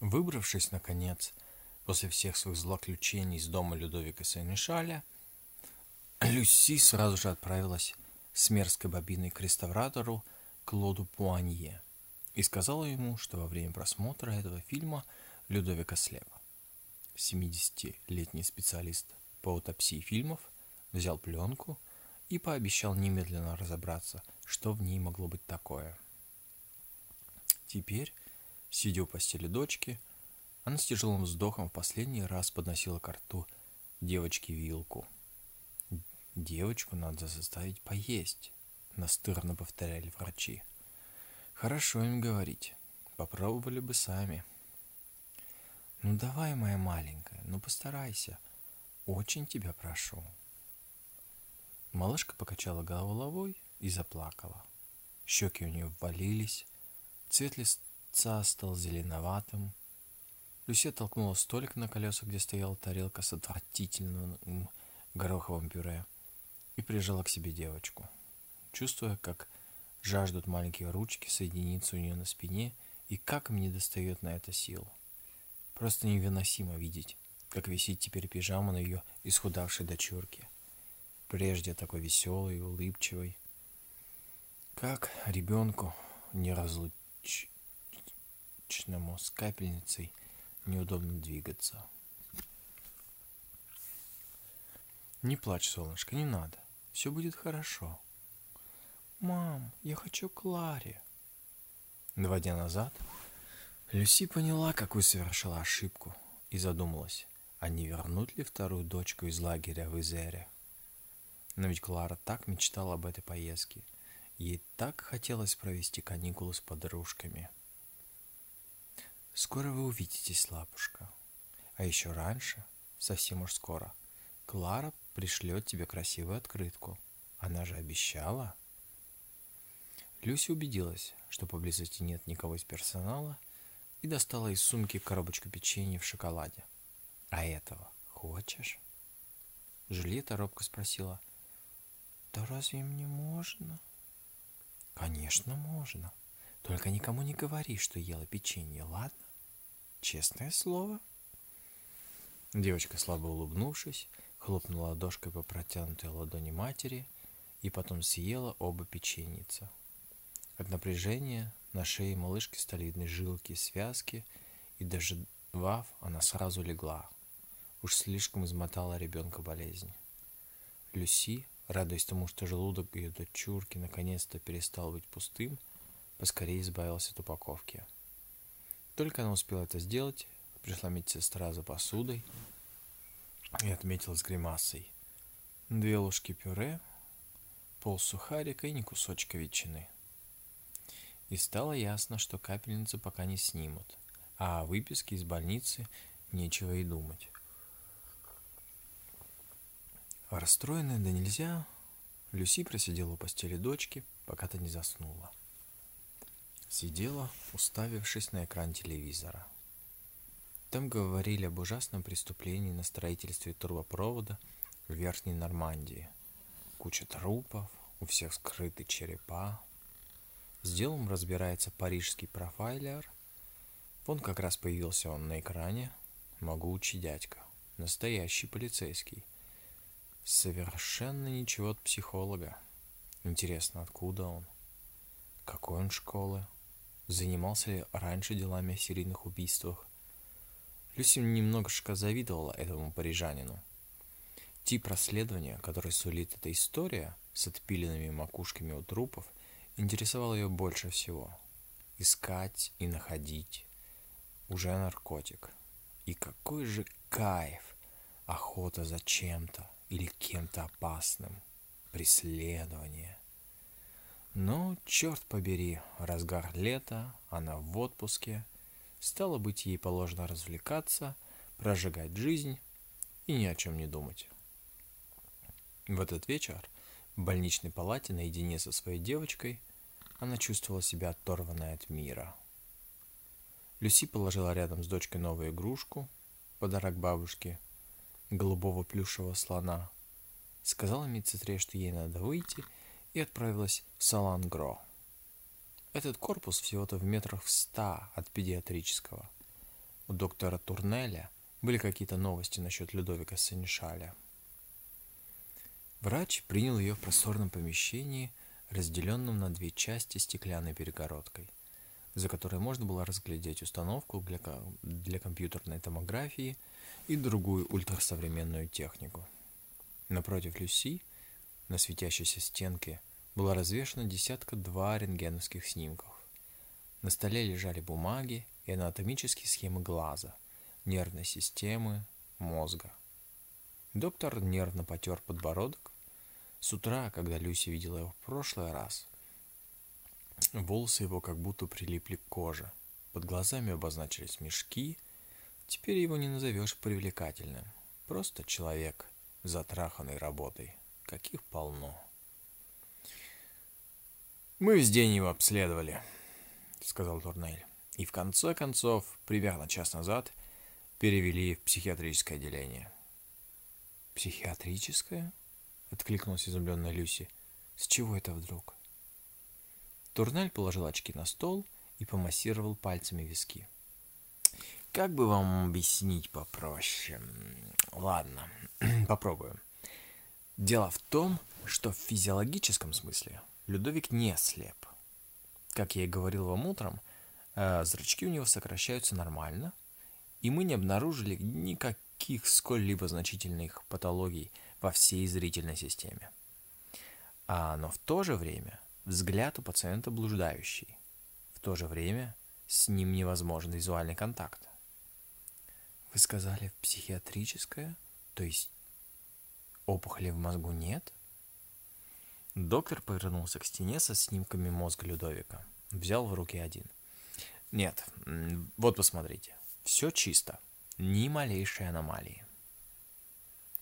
Выбравшись, наконец, после всех своих злоключений из дома Людовика Сен-Мишаля, Люси сразу же отправилась с мерзкой бобиной к реставратору Клоду Пуанье и сказала ему, что во время просмотра этого фильма Людовика слева. 70-летний специалист по аутопсии фильмов взял пленку и пообещал немедленно разобраться, что в ней могло быть такое. Теперь, сидя у постели дочки, она с тяжелым вздохом в последний раз подносила к рту девочке вилку. «Девочку надо заставить поесть», — настырно повторяли врачи. «Хорошо им говорить. Попробовали бы сами». «Ну давай, моя маленькая, ну постарайся. Очень тебя прошу». Малышка покачала головой и заплакала. Щеки у нее ввалились, цвет лица стал зеленоватым. Люся толкнула столик на колесах, где стояла тарелка с отвратительным гороховым пюре, и прижала к себе девочку, чувствуя, как жаждут маленькие ручки соединиться у нее на спине и как мне достает на это сил. Просто невыносимо видеть, как висит теперь пижама на ее исхудавшей дочурке. Прежде такой веселой и улыбчивой. Как ребенку неразлучному с капельницей неудобно двигаться. Не плачь, солнышко, не надо. Все будет хорошо. Мам, я хочу к Ларе. Два дня назад Люси поняла, какую совершила ошибку, и задумалась, а не вернуть ли вторую дочку из лагеря в Изере. Но ведь Клара так мечтала об этой поездке. Ей так хотелось провести каникулы с подружками. Скоро вы увидитесь, лапушка. А еще раньше, совсем уж скоро, Клара пришлет тебе красивую открытку. Она же обещала. Люси убедилась, что поблизости нет никого из персонала – и достала из сумки коробочку печенья в шоколаде. «А этого хочешь?» Жюльетта робко спросила. «Да разве мне можно?» «Конечно можно. Только никому не говори, что ела печенье, ладно? Честное слово?» Девочка, слабо улыбнувшись, хлопнула ладошкой по протянутой ладони матери и потом съела оба печеница. От напряжения на шее малышки стали видны жилки, связки, и даже вав она сразу легла. Уж слишком измотала ребенка болезнь. Люси, радуясь тому, что желудок ее дочурки наконец-то перестал быть пустым, поскорее избавилась от упаковки. Только она успела это сделать, пришла медсестра за посудой и отметила с гримасой. Две ложки пюре, пол сухарика и не кусочка ветчины. И стало ясно, что капельницу пока не снимут, а о выписке из больницы нечего и думать. Расстроенная да нельзя, Люси просидела у постели дочки, пока та не заснула. Сидела, уставившись на экран телевизора. Там говорили об ужасном преступлении на строительстве трубопровода в Верхней Нормандии. Куча трупов, у всех скрыты черепа, с делом разбирается парижский профайлер. Вон как раз появился он на экране. Могучий дядька. Настоящий полицейский. Совершенно ничего от психолога. Интересно, откуда он? Какой он школы? Занимался ли раньше делами о серийных убийствах? Люси немножко завидовала этому парижанину. Тип расследования, который сулит эта история с отпиленными макушками у трупов – интересовал ее больше всего. Искать и находить уже наркотик. И какой же кайф охота за чем-то или кем-то опасным, преследование. Но, черт побери, разгар лета, она в отпуске, стало быть, ей положено развлекаться, прожигать жизнь и ни о чем не думать. В этот вечер в больничной палате наедине со своей девочкой она чувствовала себя оторванной от мира. Люси положила рядом с дочкой новую игрушку, подарок бабушке, голубого плюшевого слона. Сказала медсестре, что ей надо выйти, и отправилась в Салангро. Этот корпус всего-то в метрах в ста от педиатрического. у доктора Турнеля были какие-то новости насчет Людовика Сенешаля. Врач принял ее в просторном помещении, разделенном на две части стеклянной перегородкой, за которой можно было разглядеть установку для, для компьютерной томографии и другую ультрасовременную технику. Напротив Люси, на светящейся стенке, была развешена десятка-два рентгеновских снимков. На столе лежали бумаги и анатомические схемы глаза, нервной системы, мозга. Доктор нервно потер подбородок. С утра, когда Люси видела его в прошлый раз, волосы его как будто прилипли к коже. Под глазами обозначились мешки. Теперь его не назовешь привлекательным. Просто человек, затраханный работой. Каких полно. «Мы весь день его обследовали», — сказал Турнель. «И в конце концов, примерно час назад, перевели в психиатрическое отделение». «Психиатрическое?» — откликнулась изумленная Люси. «С чего это вдруг?» Турнель положил очки на стол и помассировал пальцами виски. «Как бы вам объяснить попроще? Ладно, попробую. Дело в том, что в физиологическом смысле Людовик не слеп. Как я и говорил вам утром, э, зрачки у него сокращаются нормально, и мы не обнаружили никаких сколь-либо значительных патологий во всей зрительной системе. А, но в то же время взгляд у пациента блуждающий. В то же время с ним невозможен визуальный контакт. Вы сказали психиатрическое? То есть опухоли в мозгу нет? Доктор повернулся к стене со снимками мозга Людовика. Взял в руки один. Нет, вот посмотрите. Все чисто ни малейшей аномалии.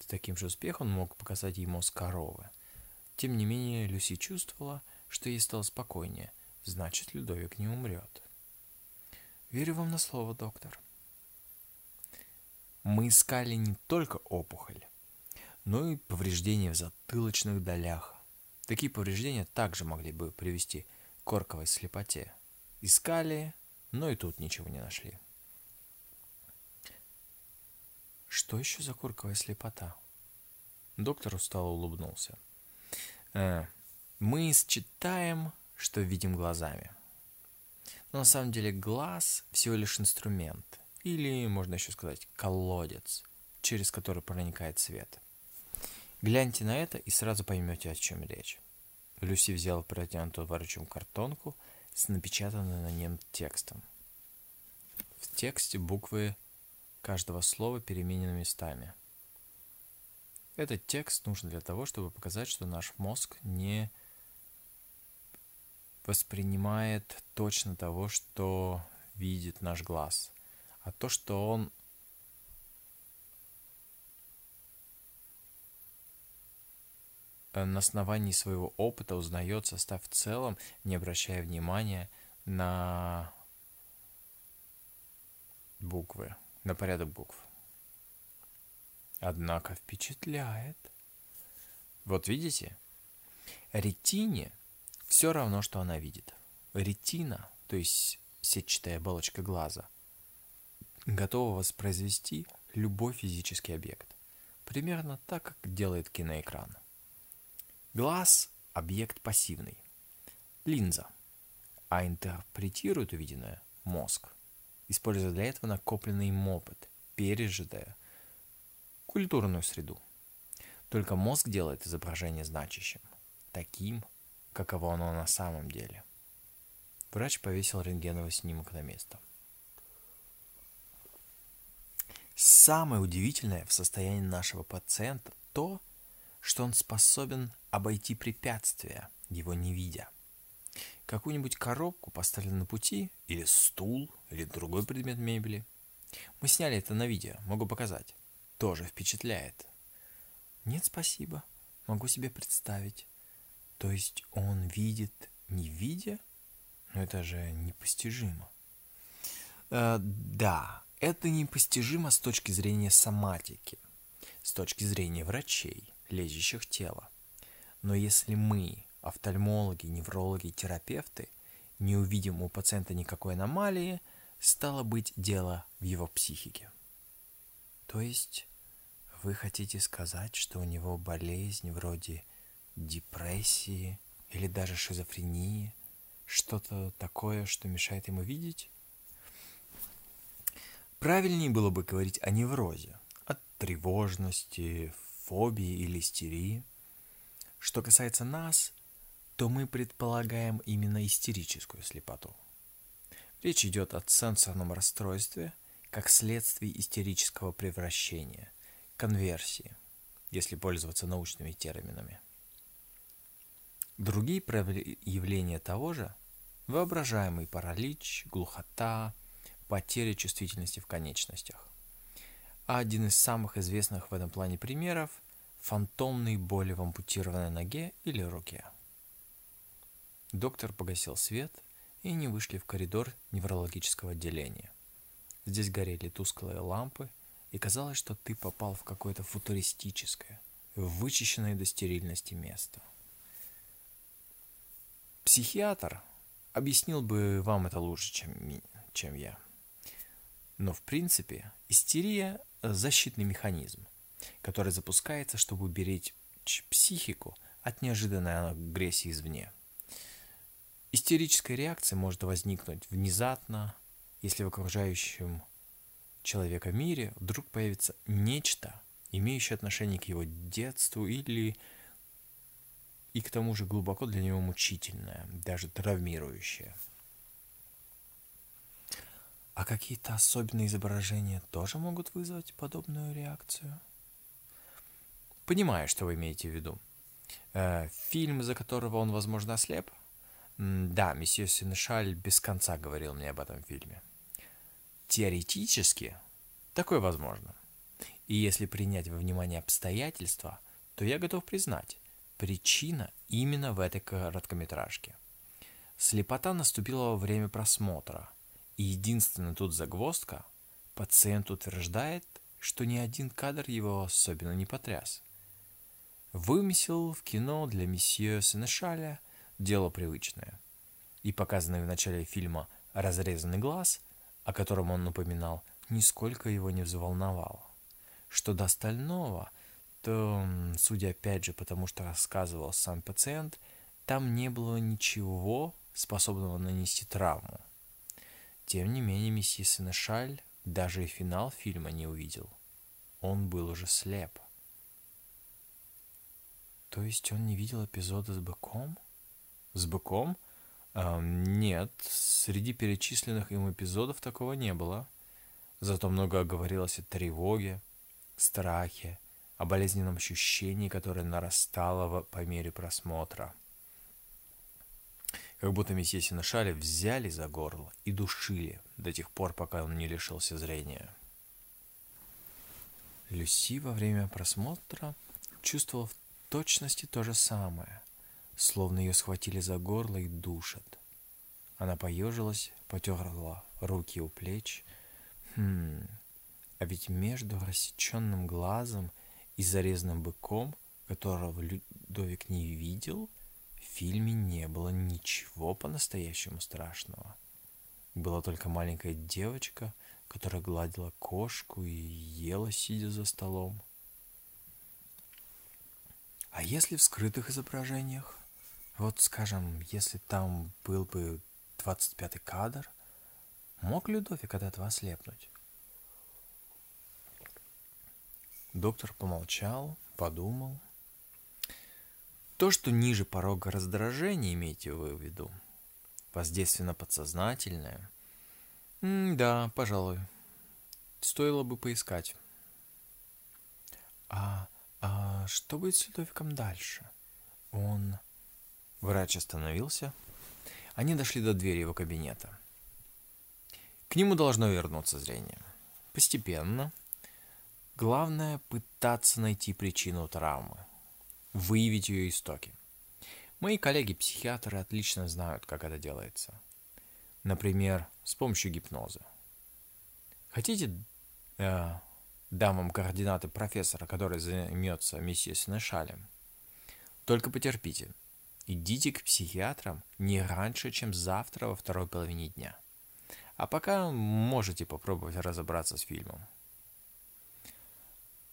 С таким же успехом он мог показать ей мозг коровы. Тем не менее, Люси чувствовала, что ей стало спокойнее. Значит, Людовик не умрет. Верю вам на слово, доктор. Мы искали не только опухоль, но и повреждения в затылочных долях. Такие повреждения также могли бы привести к корковой слепоте. Искали, но и тут ничего не нашли. Что еще за курковая слепота? Доктор устало улыбнулся. Э, мы считаем, что видим глазами. Но на самом деле глаз всего лишь инструмент, или, можно еще сказать, колодец, через который проникает свет. Гляньте на это и сразу поймете, о чем речь. Люси взяла протянутую врачом картонку с напечатанным на нем текстом. В тексте буквы каждого слова переменены местами. Этот текст нужен для того, чтобы показать, что наш мозг не воспринимает точно того, что видит наш глаз, а то, что он на основании своего опыта узнает состав в целом, не обращая внимания на буквы на порядок букв. Однако впечатляет. Вот видите? Ретине все равно, что она видит. Ретина, то есть сетчатая оболочка глаза, готова воспроизвести любой физический объект. Примерно так, как делает киноэкран. Глаз – объект пассивный. Линза. А интерпретирует увиденное – мозг используя для этого накопленный опыт, пережитое, культурную среду. Только мозг делает изображение значащим, таким, каково оно на самом деле. Врач повесил рентгеновый снимок на место. Самое удивительное в состоянии нашего пациента то, что он способен обойти препятствия, его не видя – какую-нибудь коробку поставили на пути, или стул, или другой предмет мебели. Мы сняли это на видео, могу показать. Тоже впечатляет. Нет, спасибо. Могу себе представить. То есть он видит не видя? Но это же непостижимо. Э, да, это непостижимо с точки зрения соматики, с точки зрения врачей, лечащих тело. Но если мы офтальмологи, неврологи, терапевты не увидим у пациента никакой аномалии, стало быть дело в его психике. То есть вы хотите сказать, что у него болезнь вроде депрессии или даже шизофрении, что-то такое, что мешает ему видеть? Правильнее было бы говорить о неврозе, от тревожности, фобии или истерии. Что касается нас, то мы предполагаем именно истерическую слепоту. Речь идет о сенсорном расстройстве как следствие истерического превращения, конверсии, если пользоваться научными терминами. Другие проявления того же – воображаемый паралич, глухота, потеря чувствительности в конечностях. А один из самых известных в этом плане примеров – фантомные боли в ампутированной ноге или руке. Доктор погасил свет – и они вышли в коридор неврологического отделения. Здесь горели тусклые лампы, и казалось, что ты попал в какое-то футуристическое, вычищенное до стерильности место. Психиатр объяснил бы вам это лучше, чем, чем я. Но в принципе истерия – защитный механизм, который запускается, чтобы уберечь психику от неожиданной агрессии извне – Истерическая реакция может возникнуть внезапно, если в окружающем человека мире вдруг появится нечто, имеющее отношение к его детству или и к тому же глубоко для него мучительное, даже травмирующее. А какие-то особенные изображения тоже могут вызвать подобную реакцию? Понимаю, что вы имеете в виду. Э, фильм, из-за которого он, возможно, ослеп – да, месье Сенешаль без конца говорил мне об этом фильме. Теоретически такое возможно. И если принять во внимание обстоятельства, то я готов признать, причина именно в этой короткометражке. Слепота наступила во время просмотра, и единственная тут загвоздка – пациент утверждает, что ни один кадр его особенно не потряс. Вымысел в кино для месье Сенешаля – дело привычное. И показанный в начале фильма разрезанный глаз, о котором он напоминал, нисколько его не взволновало. Что до остального, то, судя опять же потому, что рассказывал сам пациент, там не было ничего, способного нанести травму. Тем не менее, месье Сенешаль даже и финал фильма не увидел. Он был уже слеп. То есть он не видел эпизода с быком? С быком? А, нет, среди перечисленных им эпизодов такого не было. Зато много говорилось о тревоге, страхе, о болезненном ощущении, которое нарастало по мере просмотра. Как будто месье Синошаля взяли за горло и душили до тех пор, пока он не лишился зрения. Люси во время просмотра чувствовала в точности то же самое словно ее схватили за горло и душат. Она поежилась, потерла руки у плеч. Хм, а ведь между рассеченным глазом и зарезанным быком, которого Людовик не видел, фильме не было ничего по-настоящему страшного. Была только маленькая девочка, которая гладила кошку и ела, сидя за столом. А если в скрытых изображениях? Вот, скажем, если там был бы 25-й кадр, мог Людовик от этого ослепнуть? Доктор помолчал, подумал. То, что ниже порога раздражения, имейте вы в виду, воздейственно-подсознательное, да, пожалуй, стоило бы поискать. А, а что будет с Людовиком дальше? Он Врач остановился. Они дошли до двери его кабинета. К нему должно вернуться зрение. Постепенно. Главное – пытаться найти причину травмы. Выявить ее истоки. Мои коллеги-психиатры отлично знают, как это делается. Например, с помощью гипноза. Хотите, э, дам вам координаты профессора, который займется миссией Сенешалем? Только потерпите – Идите к психиатрам не раньше, чем завтра во второй половине дня. А пока можете попробовать разобраться с фильмом.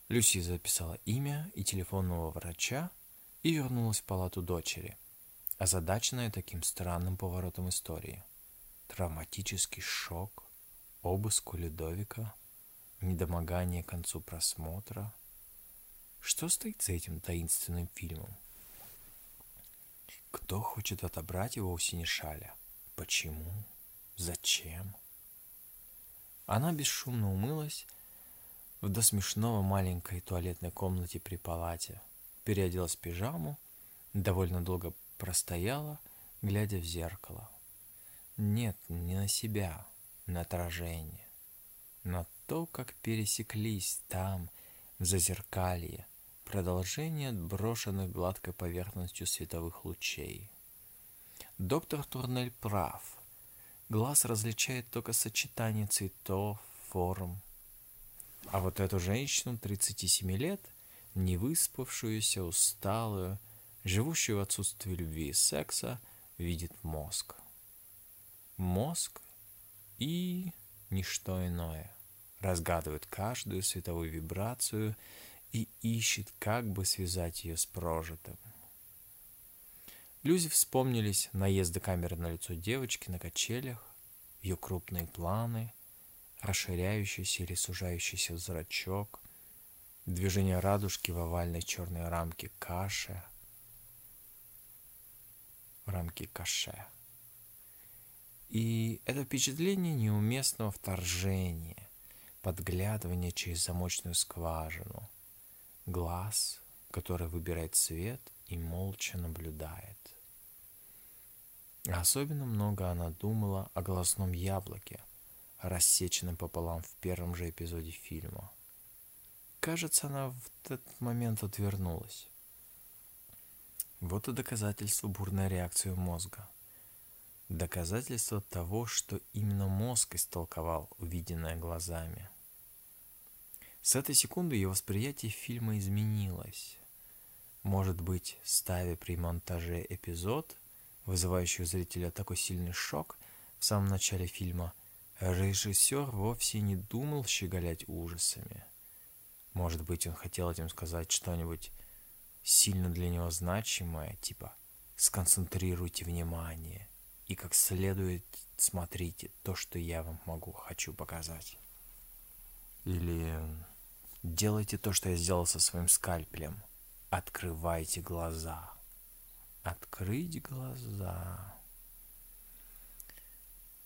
Люси записала имя и телефонного врача и вернулась в палату дочери, озадаченная таким странным поворотом истории. Травматический шок, обыск у Людовика, недомогание к концу просмотра. Что стоит за этим таинственным фильмом? Кто хочет отобрать его у Синишаля? Почему? Зачем? Она бесшумно умылась в до смешного маленькой туалетной комнате при палате, переоделась в пижаму, довольно долго простояла, глядя в зеркало. Нет, не на себя, на отражение, на то, как пересеклись там, в зазеркалье, продолжение отброшенных гладкой поверхностью световых лучей. Доктор Турнель прав. Глаз различает только сочетание цветов, форм. А вот эту женщину 37 лет, невыспавшуюся, усталую, живущую в отсутствии любви и секса, видит мозг. Мозг и ничто иное. Разгадывает каждую световую вибрацию и ищет, как бы связать ее с прожитым. Люзе вспомнились наезды камеры на лицо девочки на качелях, ее крупные планы, расширяющийся или сужающийся зрачок, движение радужки в овальной черной рамке каши, рамки каше. И это впечатление неуместного вторжения, подглядывания через замочную скважину, глаз, который выбирает цвет и молча наблюдает. Особенно много она думала о глазном яблоке, рассеченном пополам в первом же эпизоде фильма. Кажется, она в этот момент отвернулась. Вот и доказательство бурной реакции мозга. Доказательство того, что именно мозг истолковал увиденное глазами. С этой секунды ее восприятие фильма изменилось. Может быть, ставя при монтаже эпизод – вызывающий у зрителя такой сильный шок в самом начале фильма, режиссер вовсе не думал щеголять ужасами. Может быть, он хотел этим сказать что-нибудь сильно для него значимое, типа «сконцентрируйте внимание и как следует смотрите то, что я вам могу, хочу показать». Или «делайте то, что я сделал со своим скальпелем, открывайте глаза» открыть глаза.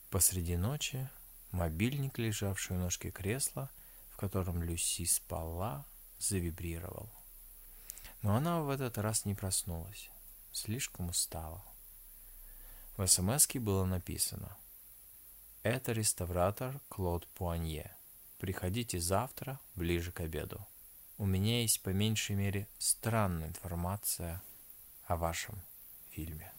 Посреди ночи мобильник, лежавший у ножки кресла, в котором Люси спала, завибрировал. Но она в этот раз не проснулась, слишком устала. В смс было написано «Это реставратор Клод Пуанье. Приходите завтра, ближе к обеду. У меня есть по меньшей мере странная информация о вашем фильме.